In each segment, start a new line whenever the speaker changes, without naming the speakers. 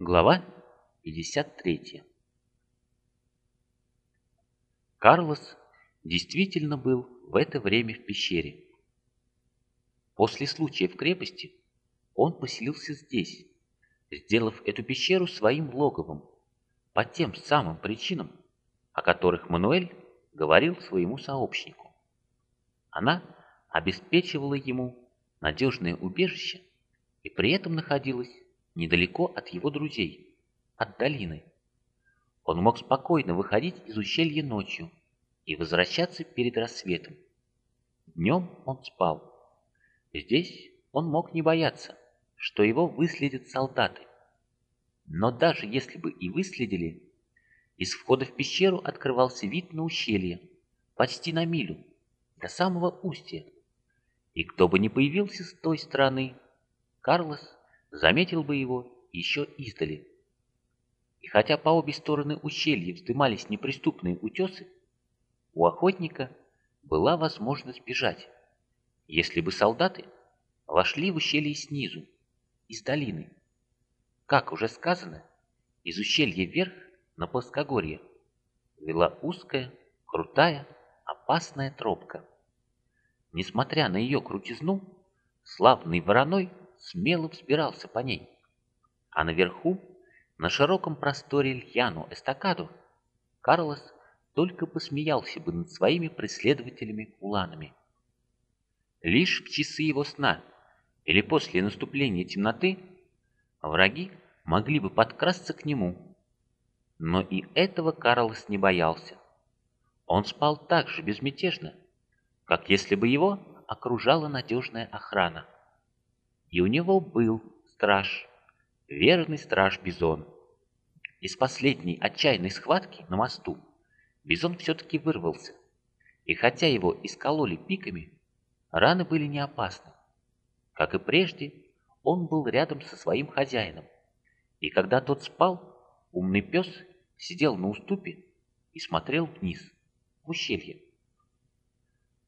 Глава 53 Карлос действительно был в это время в пещере. После случая в крепости он поселился здесь, сделав эту пещеру своим логовом, по тем самым причинам, о которых Мануэль говорил своему сообщнику. Она обеспечивала ему надежное убежище и при этом находилась недалеко от его друзей, от долины. Он мог спокойно выходить из ущелья ночью и возвращаться перед рассветом. Днем он спал. Здесь он мог не бояться, что его выследят солдаты. Но даже если бы и выследили, из входа в пещеру открывался вид на ущелье, почти на милю, до самого устья. И кто бы ни появился с той стороны, Карлос заметил бы его еще издали. И хотя по обе стороны ущелья вздымались неприступные утесы, у охотника была возможность бежать, если бы солдаты вошли в ущелье снизу, из долины. Как уже сказано, из ущелья вверх на плоскогорье вела узкая, крутая, опасная тропка. Несмотря на ее крутизну, славный вороной смело взбирался по ней. А наверху, на широком просторе Льяну Эстакаду, Карлос только посмеялся бы над своими преследователями-уланами. Лишь в часы его сна или после наступления темноты враги могли бы подкрасться к нему. Но и этого Карлос не боялся. Он спал так же безмятежно, как если бы его окружала надежная охрана. И у него был страж, верный страж Бизон. Из последней отчаянной схватки на мосту Бизон все-таки вырвался, и хотя его искололи пиками, раны были не опасны. Как и прежде, он был рядом со своим хозяином, и когда тот спал, умный пес сидел на уступе и смотрел вниз, в ущелье.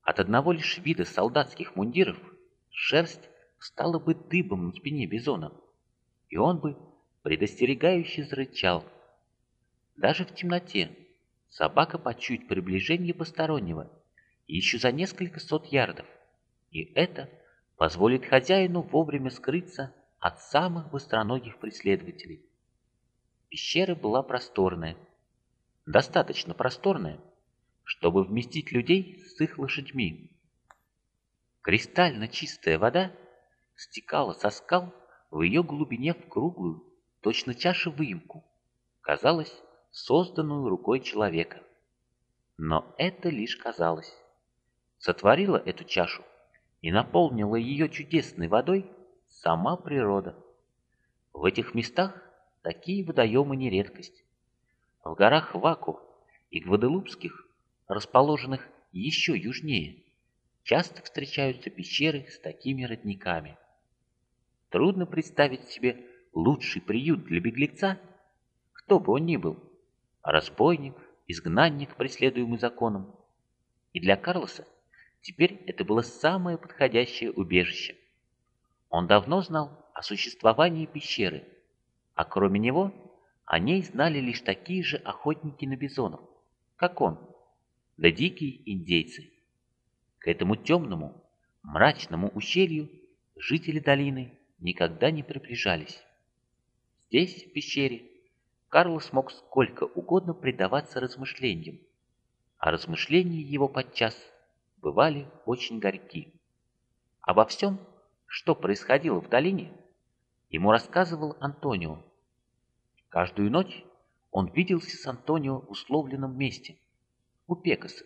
От одного лишь вида солдатских мундиров шерсть стало бы дыбом на спине бизона, и он бы предостерегающе зарычал. Даже в темноте собака почует приближение постороннего еще за несколько сот ярдов, и это позволит хозяину вовремя скрыться от самых быстроногих преследователей. Пещера была просторная, достаточно просторная, чтобы вместить людей с их лошадьми. Кристально чистая вода стекала со скал в ее глубине в круглую, точно чашу выемку, казалось, созданную рукой человека. Но это лишь казалось. Сотворила эту чашу и наполнила ее чудесной водой сама природа. В этих местах такие водоемы не редкость. В горах Ваку и Гваделупских, расположенных еще южнее, часто встречаются пещеры с такими родниками. Трудно представить себе лучший приют для беглеца, кто бы он ни был, разбойник, изгнанник, преследуемый законом. И для Карлоса теперь это было самое подходящее убежище. Он давно знал о существовании пещеры, а кроме него о ней знали лишь такие же охотники на бизонов, как он, да дикие индейцы. К этому темному, мрачному ущелью жители долины никогда не приближались. Здесь, в пещере, Карлос мог сколько угодно предаваться размышлениям, а размышления его подчас бывали очень горьки. Обо всем, что происходило в долине, ему рассказывал Антонио. Каждую ночь он виделся с Антонио в условленном месте, у Пекаса,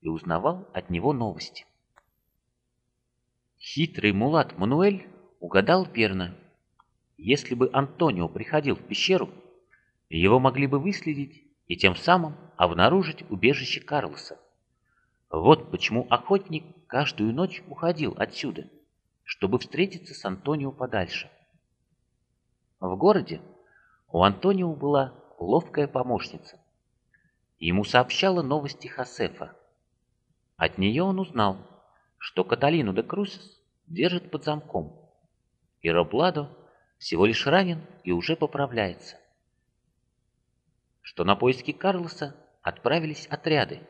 и узнавал от него новости. Хитрый мулат Мануэль Угадал верно. Если бы Антонио приходил в пещеру, его могли бы выследить и тем самым обнаружить убежище Карлоса. Вот почему охотник каждую ночь уходил отсюда, чтобы встретиться с Антонио подальше. В городе у Антонио была ловкая помощница. Ему сообщала новости Хосефа. От нее он узнал, что Каталину де Крусес держит под замком и Робладо всего лишь ранен и уже поправляется. Что на поиски Карлоса отправились отряды,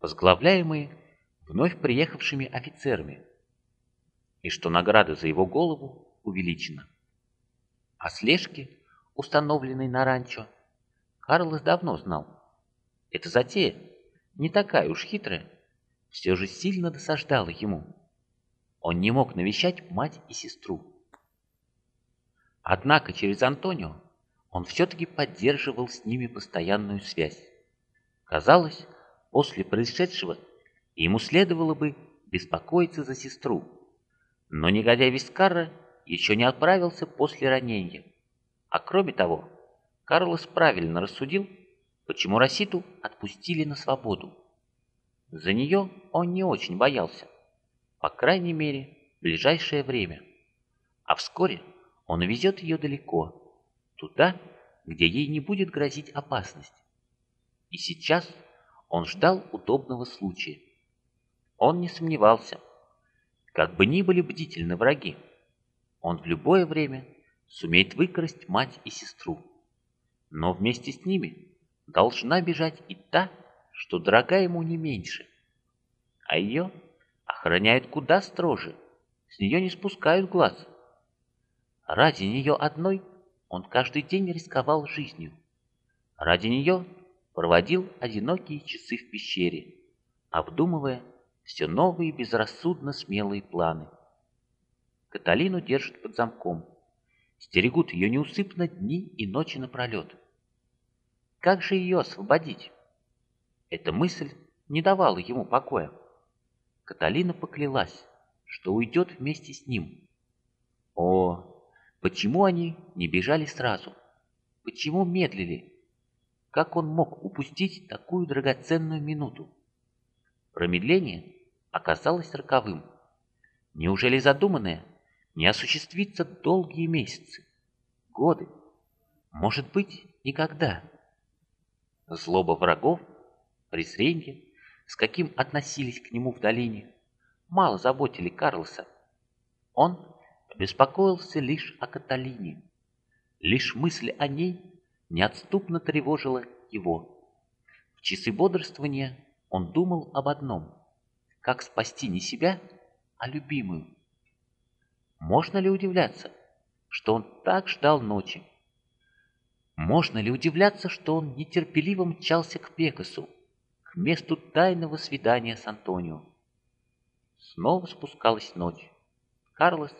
возглавляемые вновь приехавшими офицерами, и что награда за его голову увеличена. О слежке, установленной на ранчо, Карлос давно знал. Эта затея, не такая уж хитрая, все же сильно досаждала ему. Он не мог навещать мать и сестру. Однако через Антонио он все-таки поддерживал с ними постоянную связь. Казалось, после происшедшего ему следовало бы беспокоиться за сестру. Но негодяй Вискарра еще не отправился после ранения. А кроме того, Карлос правильно рассудил, почему Роситу отпустили на свободу. За нее он не очень боялся, по крайней мере, в ближайшее время. А вскоре он увезет ее далеко, туда, где ей не будет грозить опасность. И сейчас он ждал удобного случая. Он не сомневался. Как бы ни были бдительны враги, он в любое время сумеет выкрасть мать и сестру. Но вместе с ними должна бежать и та, что дорога ему не меньше. А ее охраняют куда строже, с нее не спускают глаз. Ради нее одной он каждый день рисковал жизнью. Ради нее проводил одинокие часы в пещере, обдумывая все новые безрассудно смелые планы. Каталину держат под замком, стерегут ее неусыпно дни и ночи напролет. Как же ее освободить? Эта мысль не давала ему покоя. Каталина поклялась, что уйдет вместе с ним. О, Почему они не бежали сразу? Почему медлили? Как он мог упустить такую драгоценную минуту? Промедление оказалось роковым. Неужели задуманное не осуществится долгие месяцы, годы, может быть, никогда? Злоба врагов, презренье, с каким относились к нему в долине, мало заботили Карлоса. Он беспокоился лишь о Каталине. Лишь мысль о ней неотступно тревожила его. В часы бодрствования он думал об одном – как спасти не себя, а любимую. Можно ли удивляться, что он так ждал ночи? Можно ли удивляться, что он нетерпеливо мчался к Пекасу, к месту тайного свидания с Антонио? Снова спускалась ночь. Карлос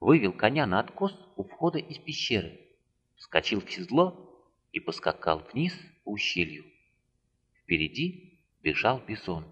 вывел коня на откос у входа из пещеры, вскочил в седло и поскакал вниз по ущелью. Впереди бежал бизон.